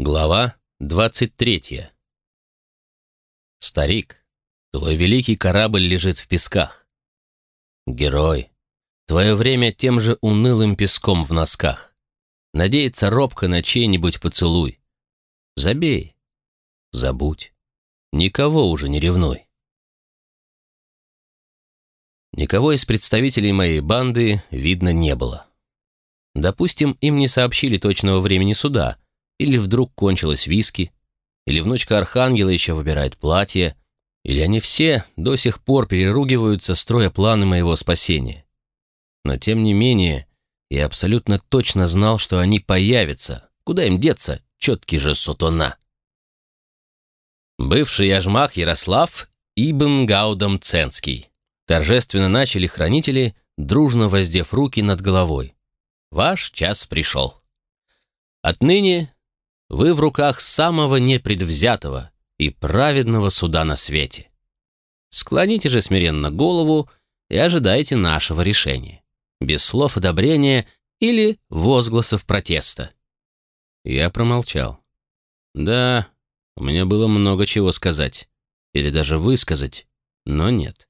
Глава двадцать третья. Старик, твой великий корабль лежит в песках. Герой, твое время тем же унылым песком в носках. Надеется робко на чей-нибудь поцелуй. Забей, забудь, никого уже не ревнуй. Никого из представителей моей банды видно не было. Допустим, им не сообщили точного времени суда — или вдруг кончилось виски, или внучка Архангела еще выбирает платье, или они все до сих пор переругиваются, строя планы моего спасения. Но тем не менее, я абсолютно точно знал, что они появятся. Куда им деться, четкий же сутона. Бывший яжмах Ярослав Ибн Гаудам Ценский. Торжественно начали хранители, дружно воздев руки над головой. Ваш час пришел. Отныне вы в руках самого непредвзятого и праведного суда на свете. Склоните же смиренно голову и ожидайте нашего решения, без слов одобрения или возгласов протеста. Я промолчал. Да, у меня было много чего сказать, или даже высказать, но нет.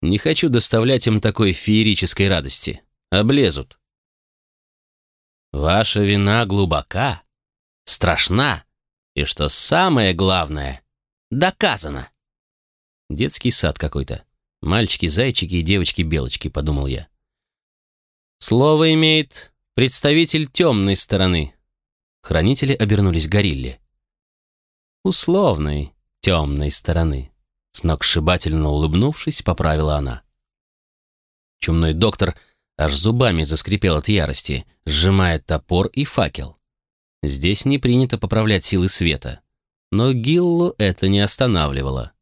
Не хочу доставлять им такой феерической радости. Облезут. Ваша вина глубока, страшна и, что самое главное, доказано. Детский сад какой-то. Мальчики-зайчики и девочки-белочки, подумал я. Слово имеет представитель темной стороны. Хранители обернулись горилле. Условной темной стороны. Сногсшибательно улыбнувшись, поправила она. Чумной доктор аж зубами заскрипел от ярости, сжимая топор и факел. Здесь не принято поправлять силы света. Но Гиллу это не останавливало.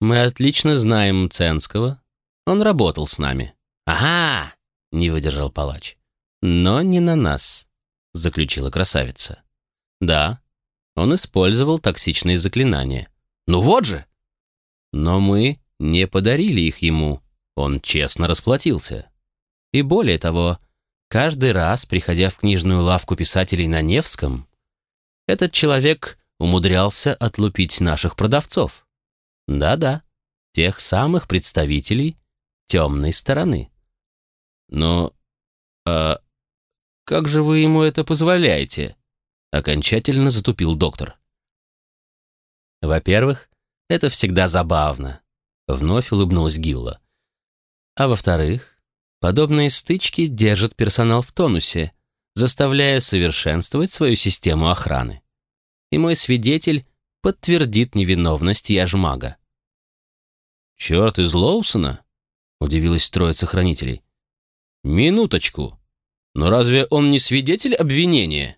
Мы отлично знаем Ценского. Он работал с нами. «Ага!» — не выдержал палач. «Но не на нас», — заключила красавица. «Да, он использовал токсичные заклинания». «Ну вот же!» «Но мы не подарили их ему. Он честно расплатился. И более того, Каждый раз, приходя в книжную лавку писателей на Невском, этот человек умудрялся отлупить наших продавцов. Да-да, тех самых представителей темной стороны. Но... А как же вы ему это позволяете? Окончательно затупил доктор. Во-первых, это всегда забавно. Вновь улыбнулась Гилла. А во-вторых, Подобные стычки держат персонал в тонусе, заставляя совершенствовать свою систему охраны. И мой свидетель подтвердит невиновность Яжмага. «Черт из Лоусона?» — удивилась троица хранителей. «Минуточку. Но разве он не свидетель обвинения?»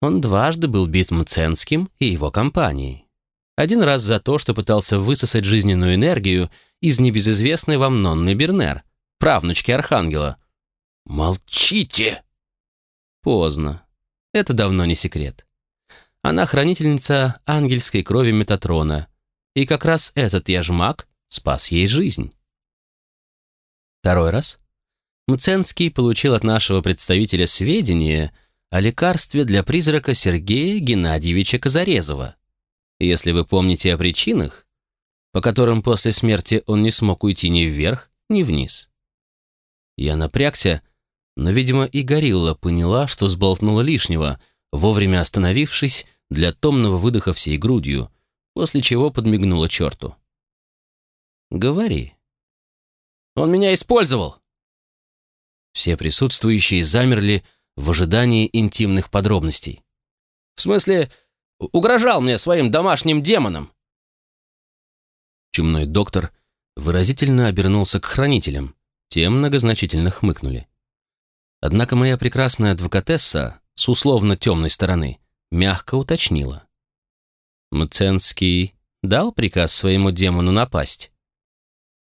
Он дважды был бит Мценским и его компанией. Один раз за то, что пытался высосать жизненную энергию из небезызвестной вам Нонны Бернер — правнучки Архангела. «Молчите!» Поздно. Это давно не секрет. Она хранительница ангельской крови Метатрона, и как раз этот яжмак спас ей жизнь. Второй раз Мценский получил от нашего представителя сведения о лекарстве для призрака Сергея Геннадьевича Казарезова. Если вы помните о причинах, по которым после смерти он не смог уйти ни вверх, ни вниз. Я напрягся, но, видимо, и Горилла поняла, что сболтнула лишнего, вовремя остановившись для томного выдоха всей грудью, после чего подмигнула черту. «Говори». «Он меня использовал!» Все присутствующие замерли в ожидании интимных подробностей. «В смысле, угрожал мне своим домашним демоном!» Чумной доктор выразительно обернулся к хранителям, те многозначительно хмыкнули. Однако моя прекрасная адвокатесса с условно темной стороны мягко уточнила. Мценский дал приказ своему демону напасть?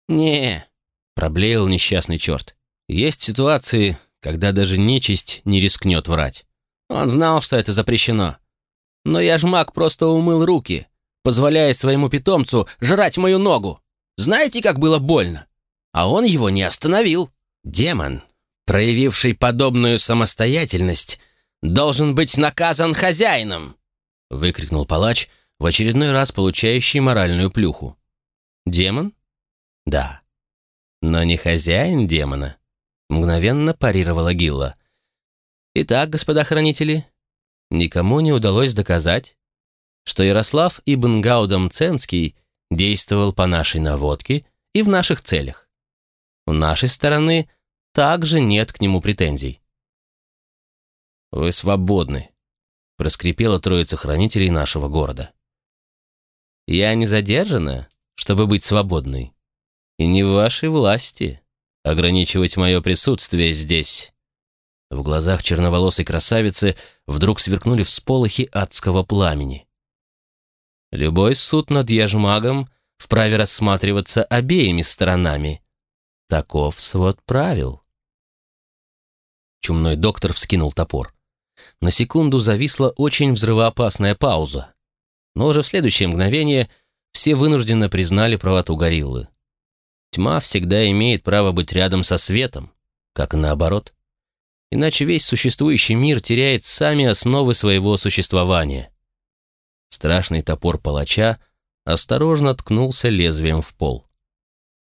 «Не», — проблеял несчастный черт. «Есть ситуации, когда даже нечисть не рискнет врать. Он знал, что это запрещено. Но я ж маг просто умыл руки, позволяя своему питомцу жрать мою ногу. Знаете, как было больно? А он его не остановил. Демон, проявивший подобную самостоятельность, должен быть наказан хозяином!» — выкрикнул палач, в очередной раз получающий моральную плюху. «Демон?» «Да». «Но не хозяин демона», — мгновенно парировала Гилла. «Итак, господа хранители, никому не удалось доказать, что Ярослав Ибн Гаудам Ценский действовал по нашей наводке и в наших целях. У нашей стороны также нет к нему претензий. «Вы свободны», — проскрипела троица хранителей нашего города. «Я не задержана, чтобы быть свободной, и не в вашей власти ограничивать мое присутствие здесь». В глазах черноволосой красавицы вдруг сверкнули всполохи адского пламени. Любой суд над яжмагом вправе рассматриваться обеими сторонами. Таков свод правил. Чумной доктор вскинул топор. На секунду зависла очень взрывоопасная пауза. Но уже в следующее мгновение все вынужденно признали правоту гориллы. Тьма всегда имеет право быть рядом со светом, как и наоборот. Иначе весь существующий мир теряет сами основы своего существования. Страшный топор палача осторожно ткнулся лезвием в пол.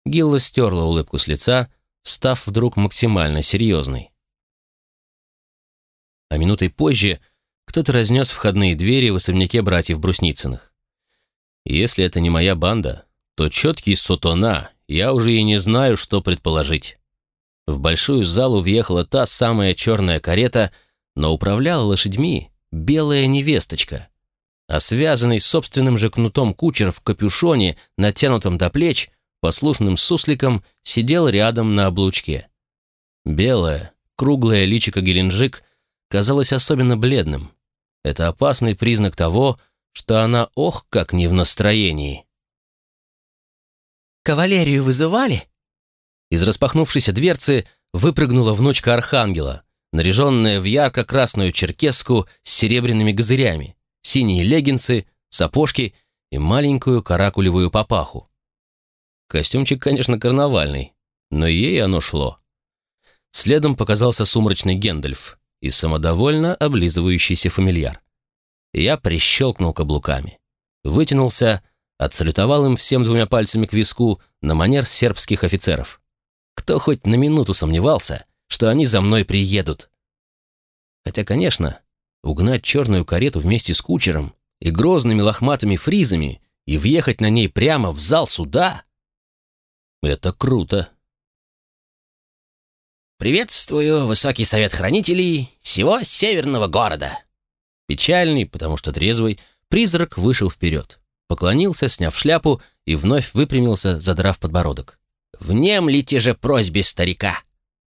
Гилла стерла улыбку с лица, став вдруг максимально серьезной. А минутой позже кто-то разнес входные двери в особняке братьев Брусницыных. Если это не моя банда, то четкий сотона, я уже и не знаю, что предположить. В большую залу въехала та самая черная карета, но управляла лошадьми белая невесточка а связанный собственным же кнутом кучер в капюшоне, натянутом до плеч, послушным сусликом, сидел рядом на облучке. Белое, круглое личико Геленджик казалось особенно бледным. Это опасный признак того, что она ох как не в настроении. «Кавалерию вызывали?» Из распахнувшейся дверцы выпрыгнула внучка Архангела, наряженная в ярко-красную черкеску с серебряными газырями синие леггинсы, сапожки и маленькую каракулевую папаху. Костюмчик, конечно, карнавальный, но ей оно шло. Следом показался сумрачный Гендальф и самодовольно облизывающийся фамильяр. Я прищелкнул каблуками, вытянулся, отсалютовал им всем двумя пальцами к виску на манер сербских офицеров. Кто хоть на минуту сомневался, что они за мной приедут? Хотя, конечно, угнать черную карету вместе с кучером и грозными лохматыми фризами и въехать на ней прямо в зал суда? Это круто. «Приветствую, Высокий Совет Хранителей всего северного города!» Печальный, потому что трезвый, призрак вышел вперед, поклонился, сняв шляпу, и вновь выпрямился, задрав подбородок. «Внемлите же просьбе старика!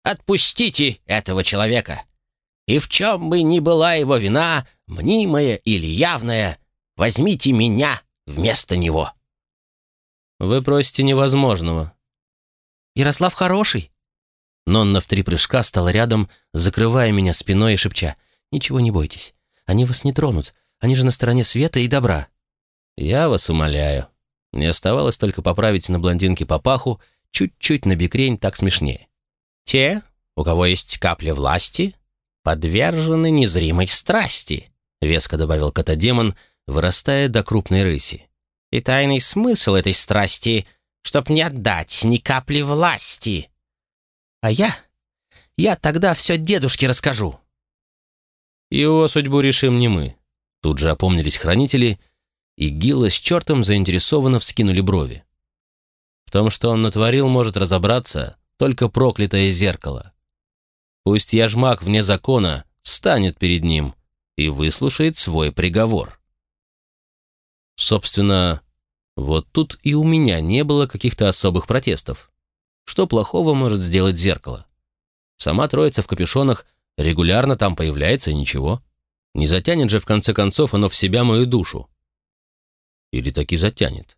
Отпустите этого человека! И в чем бы ни была его вина, мнимая или явная, возьмите меня вместо него». «Вы просите невозможного». «Ярослав хороший». Нонна в три прыжка стала рядом, закрывая меня спиной и шепча. «Ничего не бойтесь. Они вас не тронут. Они же на стороне света и добра». «Я вас умоляю». Мне оставалось только поправить на блондинке папаху, чуть-чуть на бикрень, так смешнее. «Те, у кого есть капля власти, подвержены незримой страсти», — веско добавил котодемон, вырастая до крупной рыси. «И тайный смысл этой страсти, чтоб не отдать ни капли власти. А я... я тогда все дедушке расскажу». «Его судьбу решим не мы», — тут же опомнились хранители, и Гилла с чертом заинтересованно вскинули брови. В том, что он натворил, может разобраться только проклятое зеркало. Пусть яжмак вне закона станет перед ним и выслушает свой приговор. Собственно, вот тут и у меня не было каких-то особых протестов. Что плохого может сделать зеркало? Сама троица в капюшонах регулярно там появляется ничего. Не затянет же в конце концов оно в себя мою душу. Или таки затянет.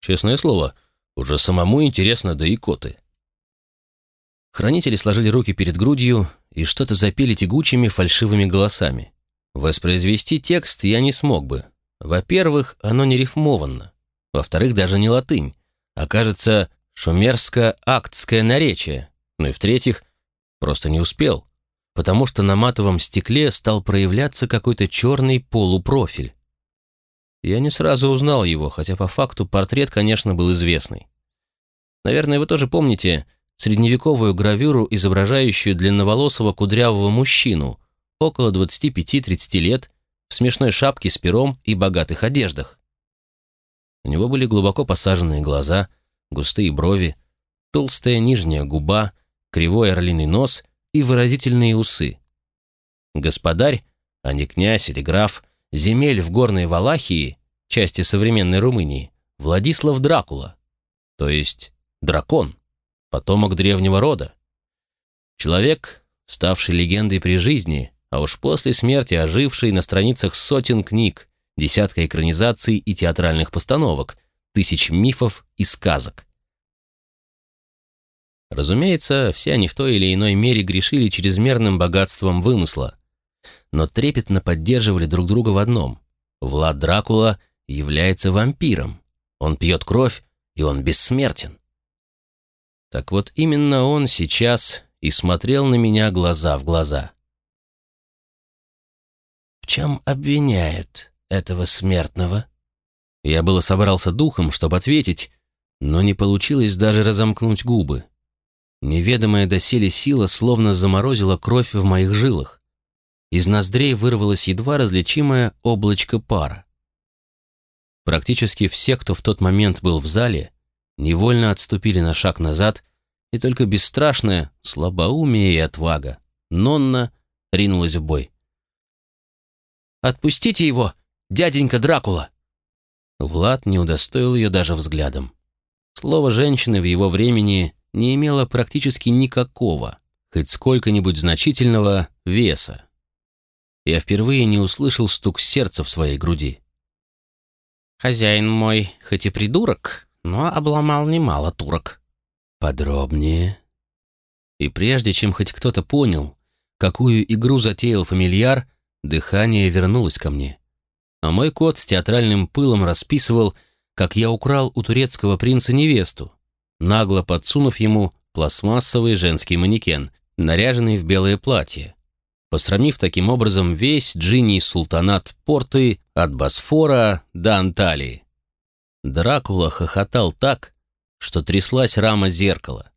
Честное слово, уже самому интересно да и коты. Хранители сложили руки перед грудью и что-то запели тягучими фальшивыми голосами. Воспроизвести текст я не смог бы. Во-первых, оно не рифмованно. Во-вторых, даже не латынь, а, кажется, шумерско-актское наречие. Ну и в-третьих, просто не успел. потому что на матовом стекле стал проявляться какой-то черный полупрофиль. Я не сразу узнал его, хотя по факту портрет, конечно, был известный. Наверное, вы тоже помните средневековую гравюру, изображающую длинноволосого кудрявого мужчину, около 25-30 лет, в смешной шапке с пером и богатых одеждах. У него были глубоко посаженные глаза, густые брови, толстая нижняя губа, кривой орлиный нос и выразительные усы. Господарь, а не князь или граф, земель в горной Валахии, части современной Румынии, Владислав Дракула, то есть дракон, потомок древнего рода. Человек, ставший легендой при жизни, а уж после смерти оживший на страницах сотен книг, десятка экранизаций и театральных постановок, тысяч мифов и сказок. Разумеется, все они в той или иной мере грешили чрезмерным богатством вымысла, но трепетно поддерживали друг друга в одном. Влад Дракула является вампиром. Он пьет кровь, и он бессмертен. Так вот именно он сейчас и смотрел на меня глаза в глаза. «В чем обвиняют этого смертного?» Я было собрался духом, чтобы ответить, но не получилось даже разомкнуть губы. Неведомая доселе сила словно заморозила кровь в моих жилах. Из ноздрей вырвалось едва различимое облачко пара. Практически все, кто в тот момент был в зале, невольно отступили на шаг назад, и только бесстрашная слабоумие и отвага Нонна ринулась в бой. «Отпустите его, дяденька Дракула!» Влад не удостоил ее даже взглядом. Слово женщины в его времени не имело практически никакого, хоть сколько-нибудь значительного веса. Я впервые не услышал стук сердца в своей груди. «Хозяин мой, хоть и придурок, но обломал немало турок». «Подробнее». И прежде чем хоть кто-то понял, какую игру затеял фамильяр, дыхание вернулось ко мне. А мой кот с театральным пылом расписывал, как я украл у турецкого принца невесту, нагло подсунув ему пластмассовый женский манекен, наряженный в белое платье, посрамив таким образом весь джинний султанат порты от Босфора до Анталии. Дракула хохотал так, что тряслась рама зеркала.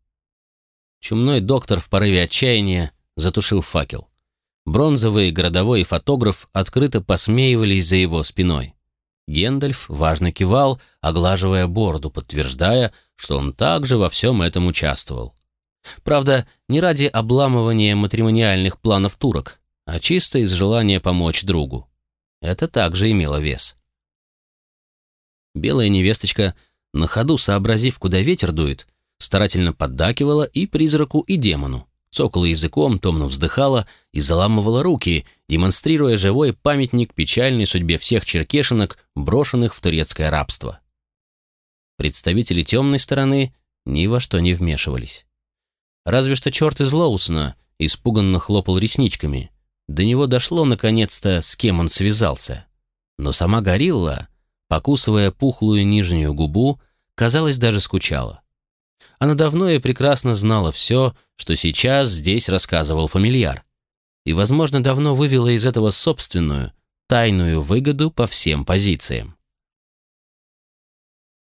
Чумной доктор в порыве отчаяния затушил факел. Бронзовый городовой фотограф открыто посмеивались за его спиной. Гендальф важно кивал, оглаживая бороду, подтверждая, что он также во всем этом участвовал. Правда, не ради обламывания матримониальных планов турок, а чисто из желания помочь другу. Это также имело вес. Белая невесточка, на ходу сообразив, куда ветер дует, старательно поддакивала и призраку, и демону, цокала языком, томно вздыхала и заламывала руки, демонстрируя живой памятник печальной судьбе всех черкешинок, брошенных в турецкое рабство. Представители темной стороны ни во что не вмешивались. Разве что черт из Лоусона испуганно хлопал ресничками. До него дошло наконец-то, с кем он связался. Но сама горилла, покусывая пухлую нижнюю губу, казалось, даже скучала. Она давно и прекрасно знала все, что сейчас здесь рассказывал фамильяр. И, возможно, давно вывела из этого собственную, тайную выгоду по всем позициям.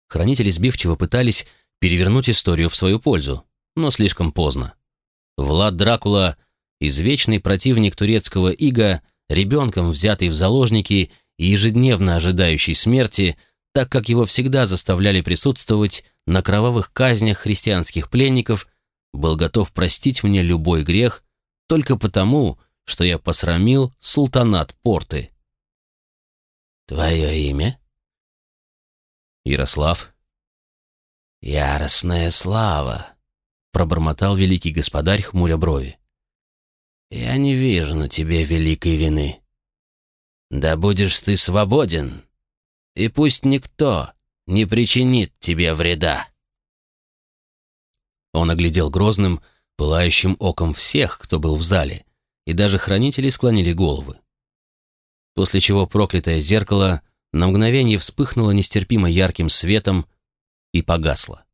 Хранители сбивчиво пытались перевернуть историю в свою пользу, но слишком поздно. Влад Дракула, извечный противник турецкого ига, ребенком взятый в заложники и ежедневно ожидающий смерти, так как его всегда заставляли присутствовать на кровавых казнях христианских пленников, был готов простить мне любой грех только потому, что я посрамил султанат порты. «Твое имя?» «Ярослав». «Яростная слава», — пробормотал великий господарь, хмуря брови. «Я не вижу на тебе великой вины. Да будешь ты свободен, и пусть никто не причинит тебе вреда». Он оглядел грозным, пылающим оком всех, кто был в зале, и даже хранители склонили головы. После чего проклятое зеркало на мгновение вспыхнуло нестерпимо ярким светом и погасло.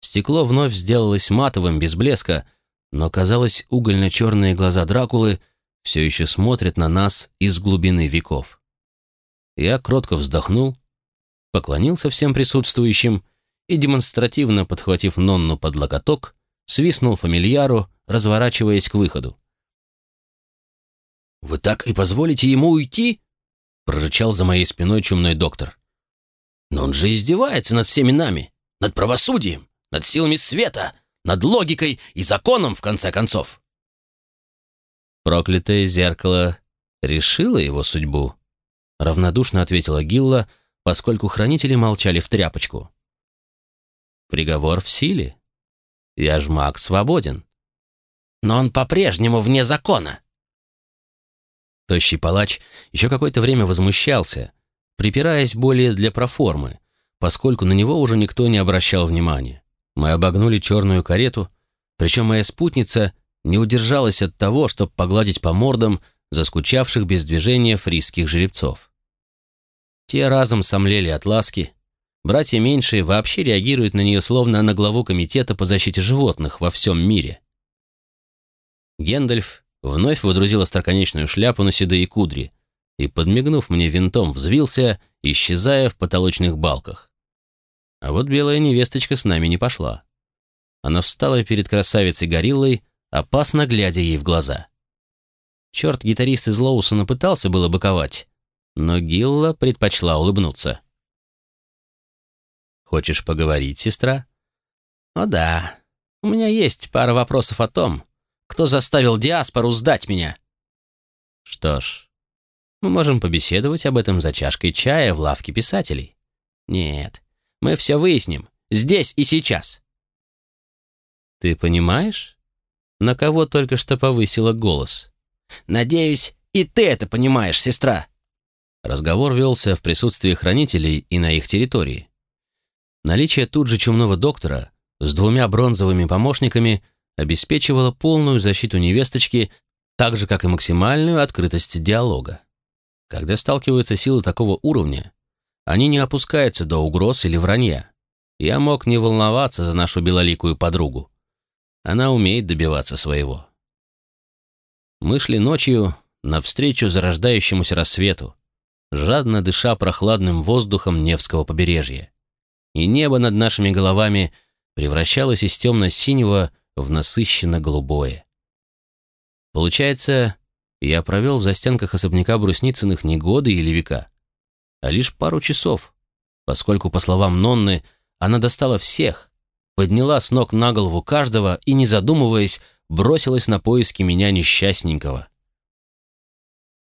Стекло вновь сделалось матовым, без блеска, но, казалось, угольно-черные глаза Дракулы все еще смотрят на нас из глубины веков. Я кротко вздохнул, поклонился всем присутствующим и, демонстративно подхватив Нонну под локоток, свистнул фамильяру, разворачиваясь к выходу. «Вы так и позволите ему уйти?» — прорычал за моей спиной чумной доктор. «Но он же издевается над всеми нами, над правосудием, над силами света, над логикой и законом, в конце концов». «Проклятое зеркало решило его судьбу», — равнодушно ответила Гилла, поскольку хранители молчали в тряпочку. «Приговор в силе. Я ж маг свободен». «Но он по-прежнему вне закона», Тощий палач еще какое-то время возмущался, припираясь более для проформы, поскольку на него уже никто не обращал внимания. Мы обогнули черную карету, причем моя спутница не удержалась от того, чтобы погладить по мордам заскучавших без движения фрисских жеребцов. Те разом сомлели от ласки. Братья меньшие вообще реагируют на нее словно на главу комитета по защите животных во всем мире. Гендальф вновь водрузил остроконечную шляпу на седые кудри и, подмигнув мне винтом, взвился, исчезая в потолочных балках. А вот белая невесточка с нами не пошла. Она встала перед красавицей-гориллой, опасно глядя ей в глаза. Черт, гитарист из Лоусона пытался было быковать, но Гилла предпочла улыбнуться. «Хочешь поговорить, сестра?» «О да, у меня есть пара вопросов о том, кто заставил диаспору сдать меня?» «Что ж, мы можем побеседовать об этом за чашкой чая в лавке писателей». «Нет, мы все выясним, здесь и сейчас». «Ты понимаешь, на кого только что повысила голос?» «Надеюсь, и ты это понимаешь, сестра». Разговор велся в присутствии хранителей и на их территории. Наличие тут же чумного доктора с двумя бронзовыми помощниками – обеспечивала полную защиту невесточки, так же, как и максимальную открытость диалога. Когда сталкиваются силы такого уровня, они не опускаются до угроз или вранья. Я мог не волноваться за нашу белоликую подругу. Она умеет добиваться своего. Мы шли ночью навстречу зарождающемуся рассвету, жадно дыша прохладным воздухом Невского побережья. И небо над нашими головами превращалось из темно-синего в насыщенно-голубое. Получается, я провел в застенках особняка Брусницыных не годы или века, а лишь пару часов, поскольку, по словам Нонны, она достала всех, подняла с ног на голову каждого и, не задумываясь, бросилась на поиски меня несчастненького.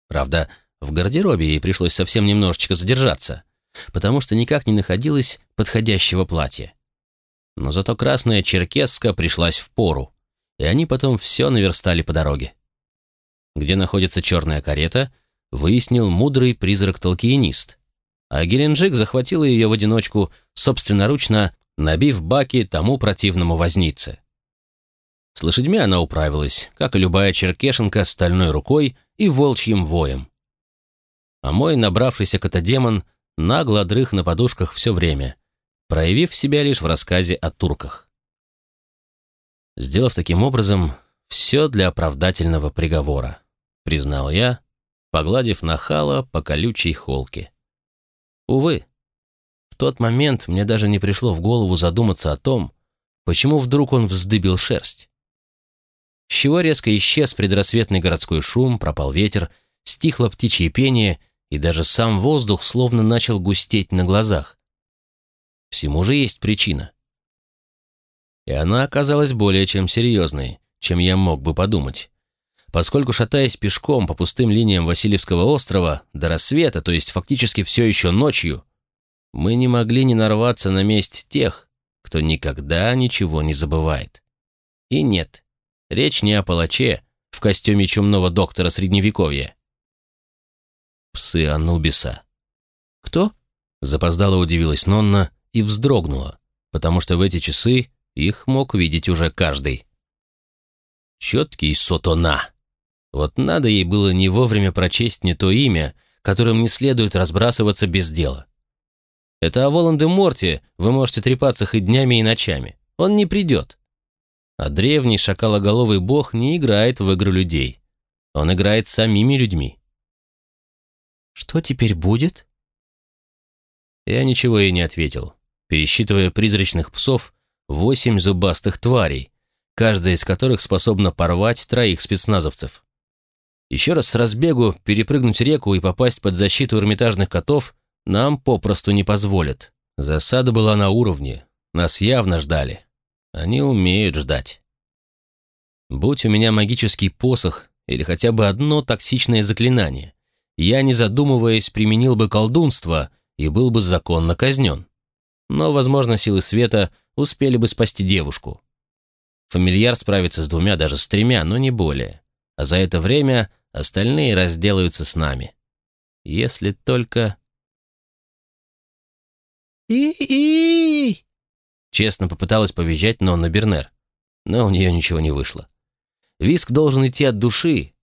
Правда, в гардеробе ей пришлось совсем немножечко задержаться, потому что никак не находилось подходящего платья. Но зато красная черкесска пришлась в пору, и они потом все наверстали по дороге. Где находится черная карета, выяснил мудрый призрак-толкиенист, а Геленджик захватил ее в одиночку, собственноручно набив баки тому противному вознице. С лошадьми она управилась, как и любая черкешенка, стальной рукой и волчьим воем. А мой набравшийся котодемон нагло дрых на подушках все время, проявив себя лишь в рассказе о турках. Сделав таким образом все для оправдательного приговора, признал я, погладив нахала по колючей холке. Увы, в тот момент мне даже не пришло в голову задуматься о том, почему вдруг он вздыбил шерсть. С чего резко исчез предрассветный городской шум, пропал ветер, стихло птичье пение, и даже сам воздух словно начал густеть на глазах. Всему же есть причина. И она оказалась более чем серьезной, чем я мог бы подумать. Поскольку, шатаясь пешком по пустым линиям Васильевского острова до рассвета, то есть фактически все еще ночью, мы не могли не нарваться на месть тех, кто никогда ничего не забывает. И нет, речь не о палаче в костюме чумного доктора Средневековья. Псы Анубиса. «Кто?» — запоздало удивилась Нонна, и вздрогнула, потому что в эти часы их мог видеть уже каждый. Четкий сотона. Вот надо ей было не вовремя прочесть не то имя, которым не следует разбрасываться без дела. Это о Волан-де-Морте вы можете трепаться хоть днями и ночами. Он не придет. А древний шакалоголовый бог не играет в игры людей. Он играет самими людьми. «Что теперь будет?» Я ничего ей не ответил, пересчитывая призрачных псов восемь зубастых тварей, каждая из которых способна порвать троих спецназовцев. Еще раз с разбегу перепрыгнуть реку и попасть под защиту эрмитажных котов нам попросту не позволят. Засада была на уровне, нас явно ждали. Они умеют ждать. Будь у меня магический посох или хотя бы одно токсичное заклинание, я, не задумываясь, применил бы колдунство и был бы законно казнен. Но, возможно, силы света успели бы спасти девушку. Фамильяр справится с двумя, даже с тремя, но не более. А за это время остальные разделаются с нами. Если только... «И-и!» Честно попыталась повизжать Нонна Бернер, но у нее ничего не вышло. Виск должен идти от души,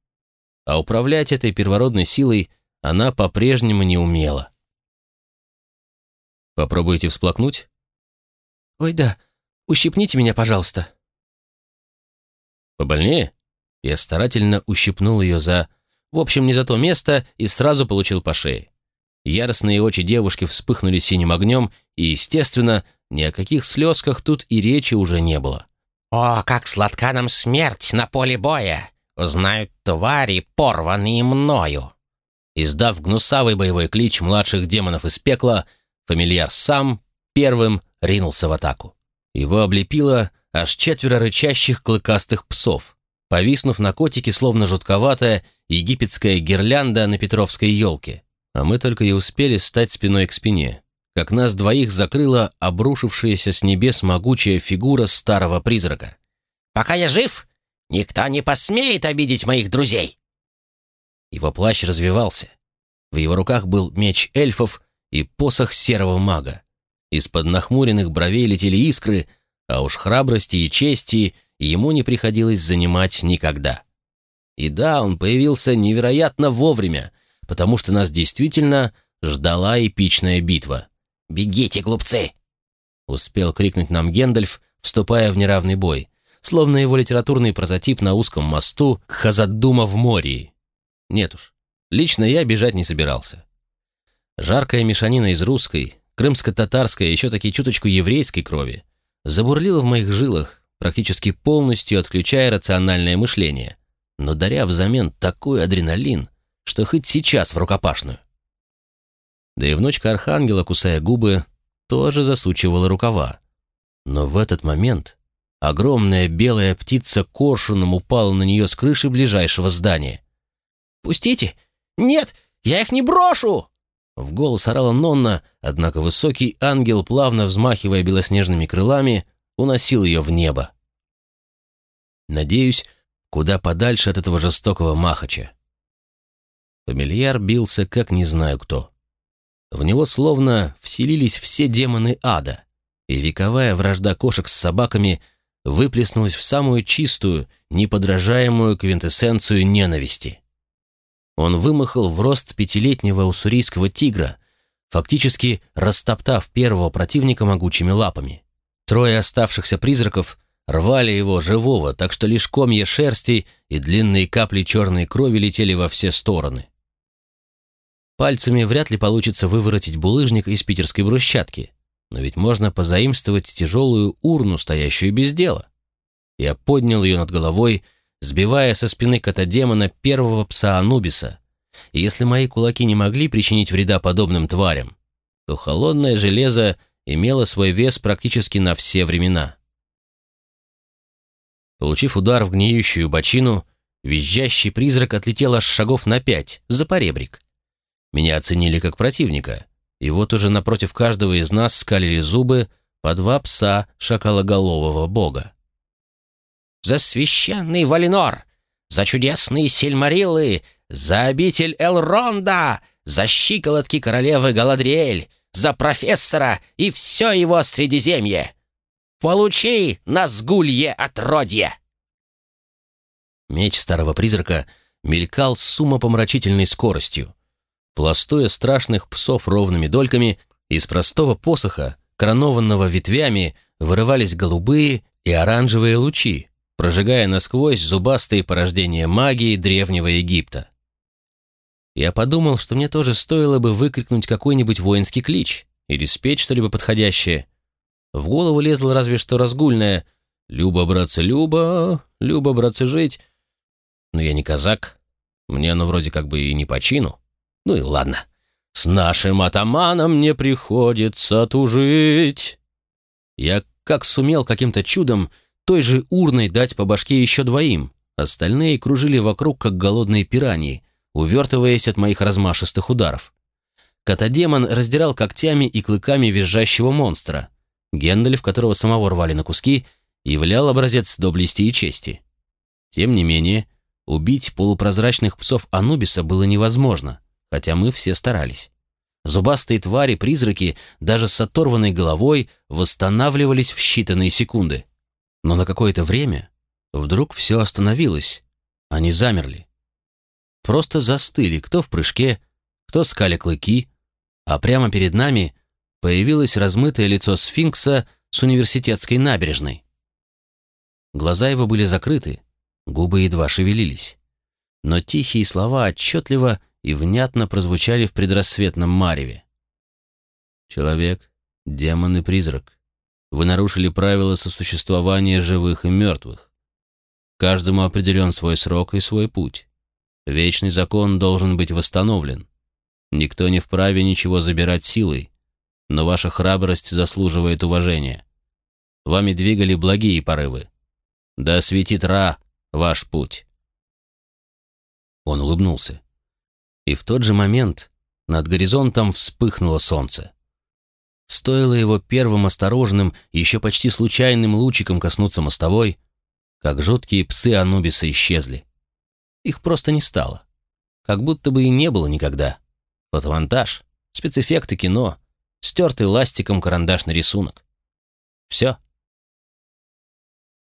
а управлять этой первородной силой она по-прежнему не умела. Попробуйте всплакнуть? «Ой, да, ущипните меня, пожалуйста». «Побольнее?» Я старательно ущипнул ее за... В общем, не за то место и сразу получил по шее. Яростные очи девушки вспыхнули синим огнем, и, естественно, ни о каких слезках тут и речи уже не было. «О, как сладка нам смерть на поле боя! Узнают твари, порванные мною!» Издав гнусавый боевой клич младших демонов из пекла, фамильяр сам первым ринулся в атаку. Его облепило аж четверо рычащих клыкастых псов, повиснув на котике, словно жутковатая египетская гирлянда на петровской елке. А мы только и успели стать спиной к спине, как нас двоих закрыла обрушившаяся с небес могучая фигура старого призрака. «Пока я жив, никто не посмеет обидеть моих друзей!» Его плащ развивался. В его руках был меч эльфов и посох серого мага. Из-под нахмуренных бровей летели искры, а уж храбрости и чести ему не приходилось занимать никогда. И да, он появился невероятно вовремя, потому что нас действительно ждала эпичная битва. «Бегите, глупцы!» Успел крикнуть нам Гендальф, вступая в неравный бой, словно его литературный прототип на узком мосту Хазаддума в море. Нет уж, лично я бежать не собирался. Жаркая мешанина из русской, крымско-татарской и еще таки чуточку еврейской крови забурлила в моих жилах, практически полностью отключая рациональное мышление, но даря взамен такой адреналин, что хоть сейчас в рукопашную. Да и внучка Архангела, кусая губы, тоже засучивала рукава. Но в этот момент огромная белая птица коршуном упала на нее с крыши ближайшего здания. «Пустите! Нет, я их не брошу!» В голос орала Нонна, однако высокий ангел, плавно взмахивая белоснежными крылами, уносил ее в небо. Надеюсь, куда подальше от этого жестокого махача. Фамильяр бился, как не знаю кто. В него словно вселились все демоны ада, и вековая вражда кошек с собаками выплеснулась в самую чистую, неподражаемую квинтэссенцию ненависти. Он вымахал в рост пятилетнего уссурийского тигра, фактически растоптав первого противника могучими лапами. Трое оставшихся призраков рвали его живого, так что лишь комья шерсти и длинные капли черной крови летели во все стороны. Пальцами вряд ли получится выворотить булыжник из питерской брусчатки, но ведь можно позаимствовать тяжелую урну, стоящую без дела. Я поднял ее над головой, сбивая со спины кота-демона первого пса Анубиса. И если мои кулаки не могли причинить вреда подобным тварям, то холодное железо имело свой вес практически на все времена. Получив удар в гниющую бочину, визжащий призрак отлетел аж шагов на пять, за поребрик. Меня оценили как противника, и вот уже напротив каждого из нас скалили зубы по два пса шакалоголового бога. за священный Валинор, за чудесные сельмариллы, за обитель Элронда, за щиколотки королевы Галадриэль, за профессора и все его Средиземье! Получи, назгулье отродье!» Меч старого призрака мелькал с умопомрачительной скоростью. Пластуя страшных псов ровными дольками, из простого посоха, коронованного ветвями, вырывались голубые и оранжевые лучи, прожигая насквозь зубастые порождения магии древнего Египта. Я подумал, что мне тоже стоило бы выкрикнуть какой-нибудь воинский клич или спеть что-либо подходящее. В голову лезло разве что разгульное «Люба, братцы, Люба, Люба, братцы, жить». Но я не казак, мне оно вроде как бы и не по чину. Ну и ладно. С нашим атаманом не приходится тужить. Я как сумел каким-то чудом той же урной дать по башке еще двоим. Остальные кружили вокруг, как голодные пираньи, увертываясь от моих размашистых ударов. Котодемон раздирал когтями и клыками визжащего монстра. Гендальф, которого самого рвали на куски, являл образец доблести и чести. Тем не менее, убить полупрозрачных псов Анубиса было невозможно, хотя мы все старались. Зубастые твари-призраки даже с оторванной головой восстанавливались в считанные секунды. Но на какое-то время вдруг все остановилось. Они замерли. Просто застыли, кто в прыжке, кто скали клыки, а прямо перед нами появилось размытое лицо сфинкса с университетской набережной. Глаза его были закрыты, губы едва шевелились. Но тихие слова отчетливо и внятно прозвучали в предрассветном мареве. «Человек, демон и призрак, вы нарушили правила сосуществования живых и мертвых. Каждому определен свой срок и свой путь. Вечный закон должен быть восстановлен. Никто не вправе ничего забирать силой, но ваша храбрость заслуживает уважения. Вами двигали благие порывы. Да осветит Ра ваш путь. Он улыбнулся. И в тот же момент над горизонтом вспыхнуло солнце. Стоило его первым осторожным, еще почти случайным лучиком коснуться мостовой, как жуткие псы Анубиса исчезли. Их просто не стало. Как будто бы и не было никогда. Фотомонтаж, спецэффекты кино, стертый ластиком карандашный рисунок. Все.